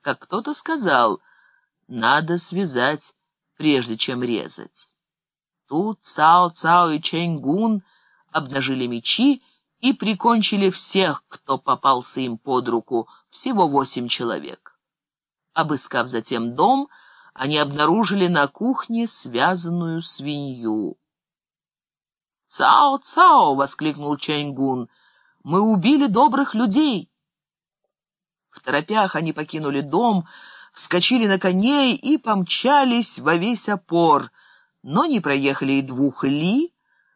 как кто-то сказал, надо связать, прежде чем резать. Тут Цао Цао и Чэньгун обнажили мечи и прикончили всех, кто попался им под руку, всего восемь человек. Обыскав затем дом, они обнаружили на кухне связанную свинью. «Цао, Цао!» — воскликнул Чэньгун. «Мы убили добрых людей!» Торопях они покинули дом, вскочили на коней и помчались во весь опор, но не проехали и двух ли,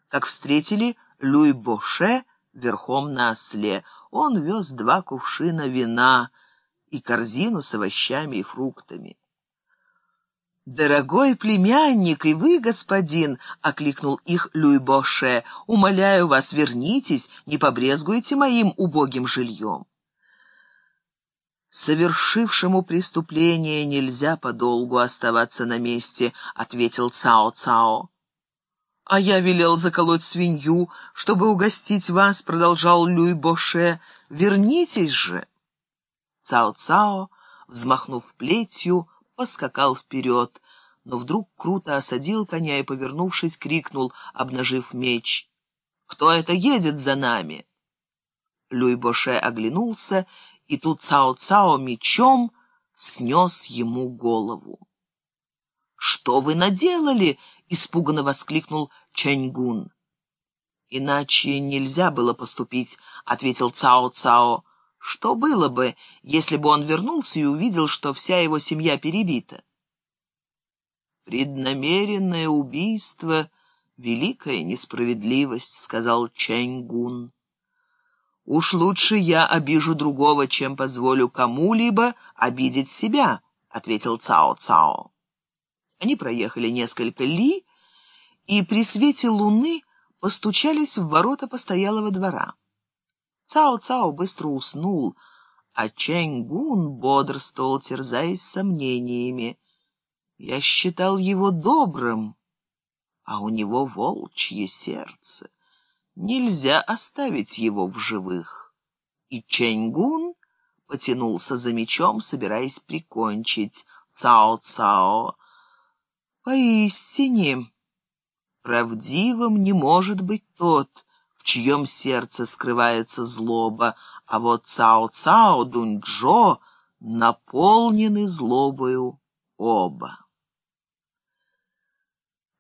как встретили Люй Боше верхом на осле. Он вез два кувшина вина и корзину с овощами и фруктами. «Дорогой племянник, и вы, господин!» — окликнул их Люй Боше. «Умоляю вас, вернитесь, не побрезгуйте моим убогим жильем». «Совершившему преступление нельзя подолгу оставаться на месте», — ответил Цао-Цао. «А я велел заколоть свинью, чтобы угостить вас», — продолжал Люй Боше. «Вернитесь же!» Цао-Цао, взмахнув плетью, поскакал вперед, но вдруг круто осадил коня и, повернувшись, крикнул, обнажив меч. «Кто это едет за нами?» Люй Боше оглянулся, и тут Цао-Цао мечом снес ему голову. «Что вы наделали?» — испуганно воскликнул Чэньгун. «Иначе нельзя было поступить», — ответил Цао-Цао. Что было бы, если бы он вернулся и увидел, что вся его семья перебита? «Преднамеренное убийство — великая несправедливость», — сказал Чэньгун. «Уж лучше я обижу другого, чем позволю кому-либо обидеть себя», — ответил Цао-Цао. Они проехали несколько ли и при свете луны постучались в ворота постоялого двора. Цао-Цао быстро уснул, а Чэнь-Гун бодрствовал, терзаясь сомнениями. Я считал его добрым, а у него волчье сердце. Нельзя оставить его в живых. И Чэнь-Гун потянулся за мечом, собираясь прикончить Цао-Цао. Поистине, правдивым не может быть тот, в чьем сердце скрывается злоба, а вот Цао-Цао, Дунь-Джо наполнены злобою оба.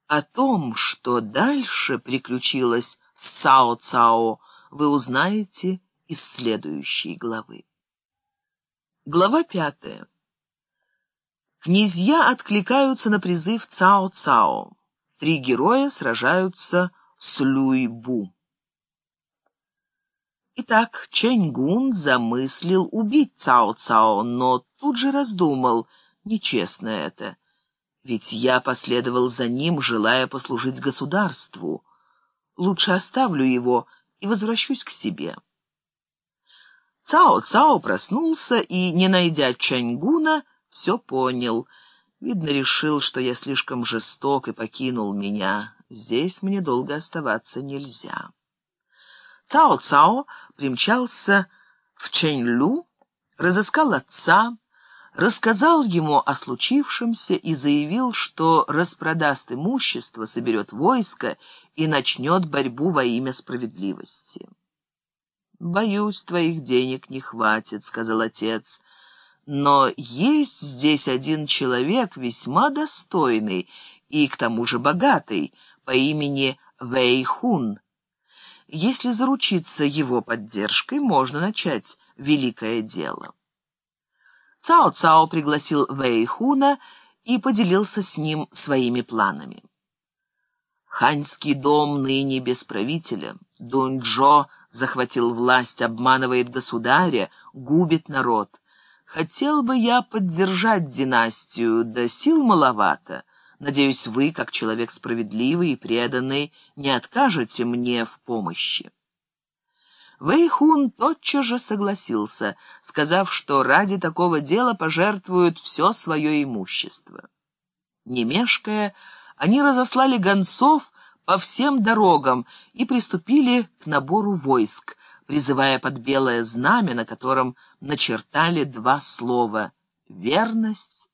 О том, что дальше приключилось с Цао-Цао, вы узнаете из следующей главы. Глава пятая. Князья откликаются на призыв Цао-Цао. Три героя сражаются с Люй-Бу. Итак, Чэньгун замыслил убить Цао-Цао, но тут же раздумал, нечестно это. Ведь я последовал за ним, желая послужить государству. Лучше оставлю его и возвращусь к себе. Цао-Цао проснулся и, не найдя Чэньгуна, все понял. Видно, решил, что я слишком жесток и покинул меня. Здесь мне долго оставаться нельзя. Цао-Цао примчался в Чэнь-Лю, разыскал отца, рассказал ему о случившемся и заявил, что распродаст имущество, соберет войско и начнет борьбу во имя справедливости. «Боюсь, твоих денег не хватит», — сказал отец. «Но есть здесь один человек весьма достойный и к тому же богатый, по имени Вэйхун». Если заручиться его поддержкой, можно начать великое дело. Цао-Цао пригласил Вэйхуна и поделился с ним своими планами. Ханьский дом ныне без правителя. Дуньчжо захватил власть, обманывает государя, губит народ. Хотел бы я поддержать династию, да сил маловато. Надеюсь, вы, как человек справедливый и преданный, не откажете мне в помощи. Вэйхун тотчас же согласился, сказав, что ради такого дела пожертвуют все свое имущество. Не мешкая, они разослали гонцов по всем дорогам и приступили к набору войск, призывая под белое знамя, на котором начертали два слова верность